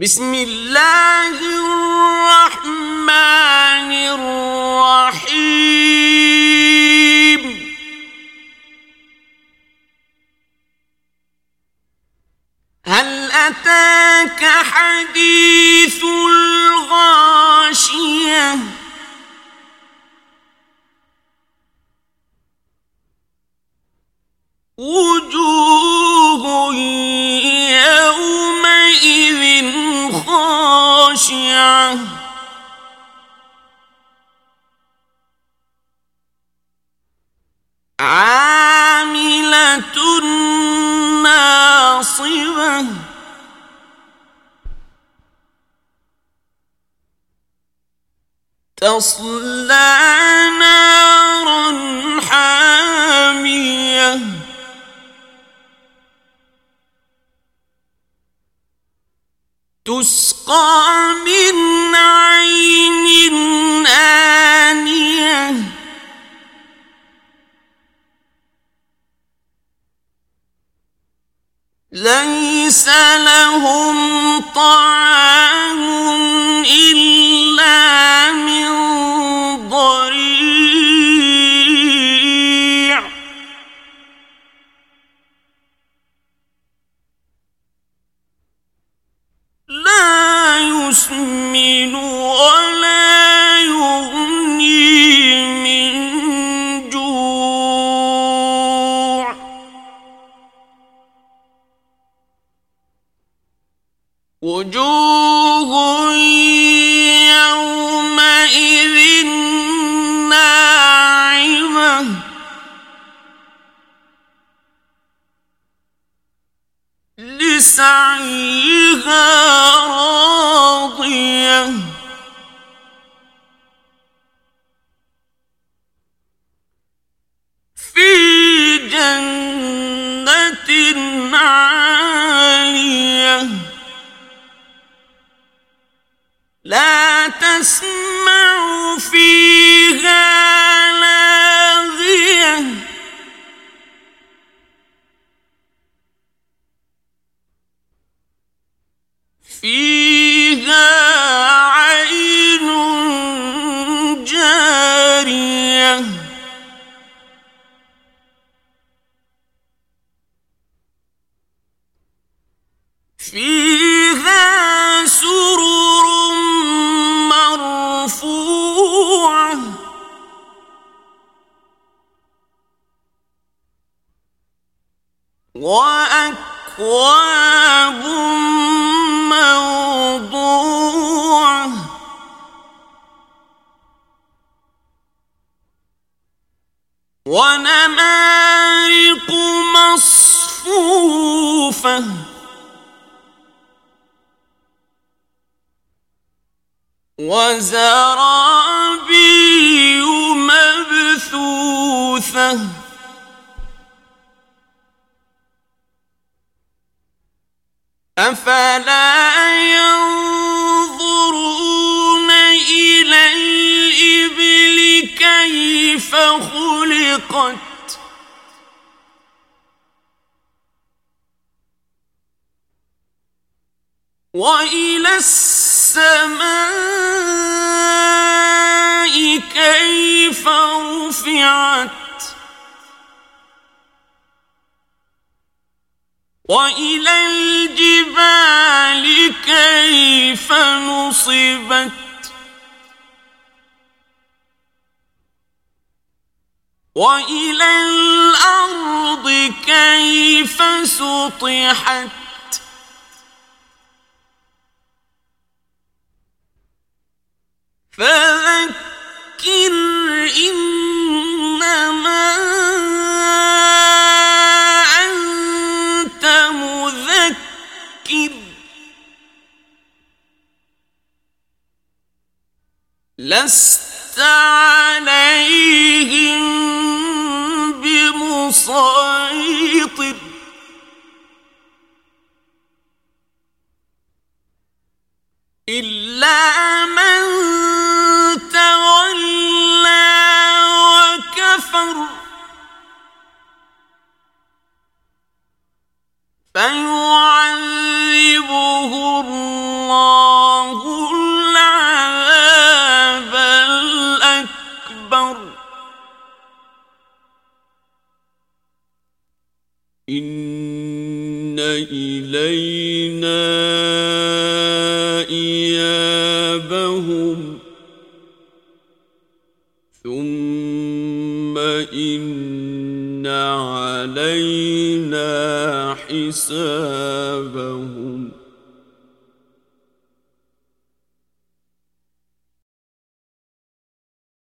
بسم اللہ الرحمن الرحیم هل أتاك حديث الغاشية؟ وجوه خاشعة عاملة ناصبة۔ تصلى نارا حامية۔ تسقى لهم طعام وجوه يومئذ ناعمة. لسعيها لا تسمع فيها وأكواب موضوعة ونمارق مصفوفة وزرابي مبثوثة خلقت وإلى السماء كيف رفعت. وإلى الجبال كيف نصبت. وإلى الأرض كيف سطحت فذكر إنما أنت مذكر لست عليهم مسيطر إلا من تولى وكفر فيعذبه ان الینا إيابهم ثم ان علینا حسابهم